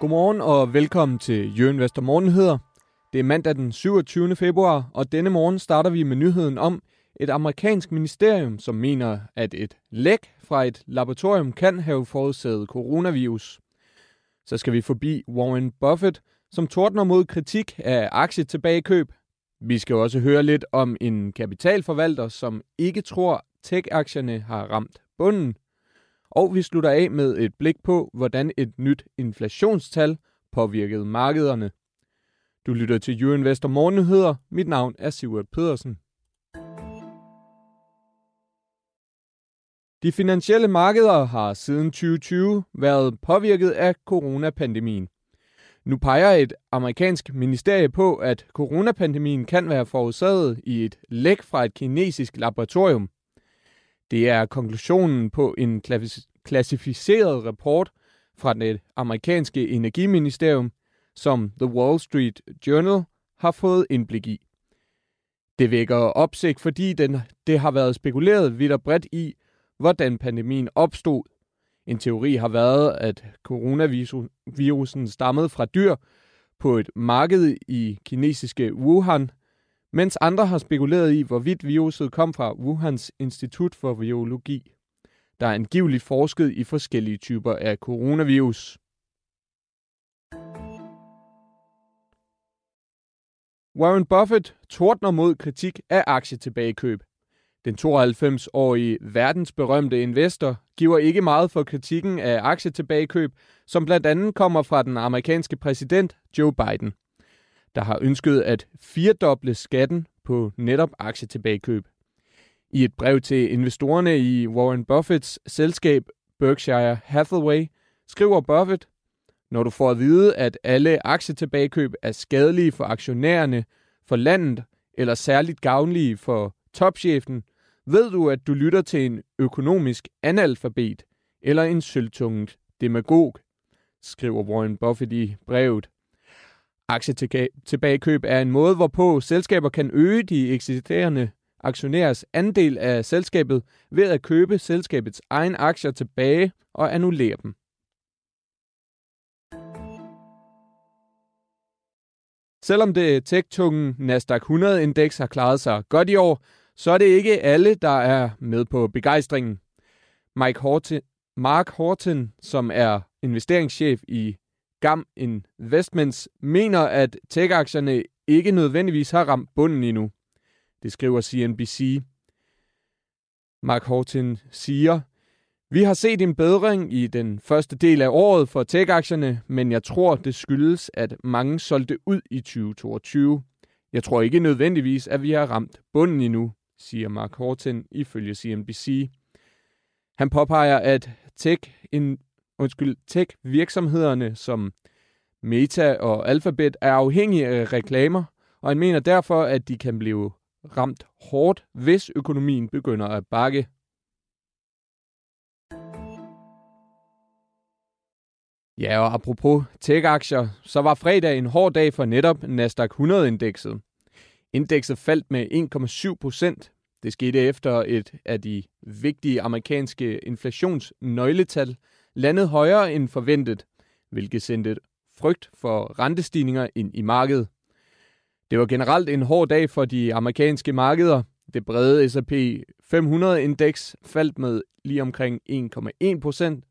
Godmorgen og velkommen til Jørgen Vester Morgenheder. Det er mandag den 27. februar, og denne morgen starter vi med nyheden om et amerikansk ministerium, som mener, at et læk fra et laboratorium kan have forudsaget coronavirus. Så skal vi forbi Warren Buffett, som tordner mod kritik af aktietilbagekøb. Vi skal også høre lidt om en kapitalforvalter, som ikke tror, tech-aktierne har ramt bunden. Og vi slutter af med et blik på, hvordan et nyt inflationstal påvirkede markederne. Du lytter til Jørgen Vester Morgennyheder. Mit navn er Sivert Pedersen. De finansielle markeder har siden 2020 været påvirket af coronapandemien. Nu peger et amerikansk ministerie på, at coronapandemien kan være forårsaget i et læk fra et kinesisk laboratorium. Det er konklusionen på en klassificeret rapport fra det amerikanske energiministerium, som The Wall Street Journal har fået indblik i. Det vækker opsigt, fordi den, det har været spekuleret vidt og bredt i, hvordan pandemien opstod. En teori har været, at coronavirusen stammede fra dyr på et marked i kinesiske Wuhan, mens andre har spekuleret i, hvorvidt viruset kom fra Wuhans Institut for Virologi. Der er angiveligt forsket i forskellige typer af coronavirus. Warren Buffett tordner mod kritik af aktietilbagekøb. Den 92-årige verdensberømte investor giver ikke meget for kritikken af aktietilbagekøb, som blandt andet kommer fra den amerikanske præsident Joe Biden, der har ønsket at firedoble skatten på netop aktietilbagekøb. I et brev til investorerne i Warren Buffetts selskab Berkshire Hathaway skriver Buffett, når du får at vide, at alle aktietilbagekøb er skadelige for aktionærerne, for landet eller særligt gavnlige for topchefen, ved du, at du lytter til en økonomisk analfabet eller en sølvtunget demagog, skriver Warren Buffett i brevet. Aktietilbagekøb er en måde, hvorpå selskaber kan øge de eksisterende aktionærers andel af selskabet ved at købe selskabets egen aktier tilbage og annullere dem. Selvom det tech-tunge Nasdaq 100-indeks har klaret sig godt i år, så er det ikke alle, der er med på begejstringen. Mike Horton, Mark Horton, som er investeringschef i GAM Investments, mener, at tech-aktierne ikke nødvendigvis har ramt bunden endnu. Det skriver CNBC. Mark Horton siger, vi har set en bedring i den første del af året for tech-aktierne, men jeg tror, det skyldes, at mange solgte ud i 2022. Jeg tror ikke nødvendigvis, at vi har ramt bunden endnu, siger Mark Horton ifølge CNBC. Han påpeger, at tech, undskyld, tech-virksomhederne som Meta og Alphabet er afhængige af reklamer, og han mener derfor, at de kan blive ramt hårdt, hvis økonomien begynder at bakke. Ja, og apropos tech-aktier, så var fredag en hård dag for netop Nasdaq 100-indekset. Indekset faldt med 1,7 procent. Det skete efter et af de vigtige amerikanske inflationsnøgletal landede højere end forventet, hvilket sendte frygt for rentestigninger ind i markedet. Det var generelt en hård dag for de amerikanske markeder. Det brede S&P 500-indeks faldt med lige omkring 1,1 procent,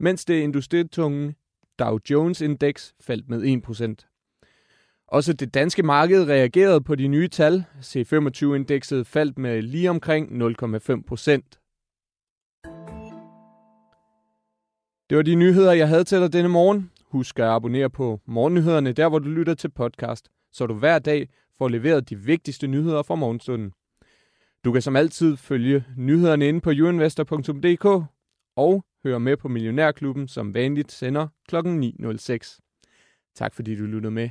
mens det industritunge Dow Jones-indeks faldt med 1 procent. Også det danske marked reagerede på de nye tal. C25-indekset faldt med lige omkring 0,5 procent. Det var de nyheder, jeg havde til dig denne morgen. Husk at abonnere på Morgennyhederne, der hvor du lytter til podcast så du hver dag får leveret de vigtigste nyheder fra morgenstunden. Du kan som altid følge nyhederne inde på youinvestor.dk og høre med på Millionærklubben, som vanligt sender kl. 9.06. Tak fordi du lyttede med.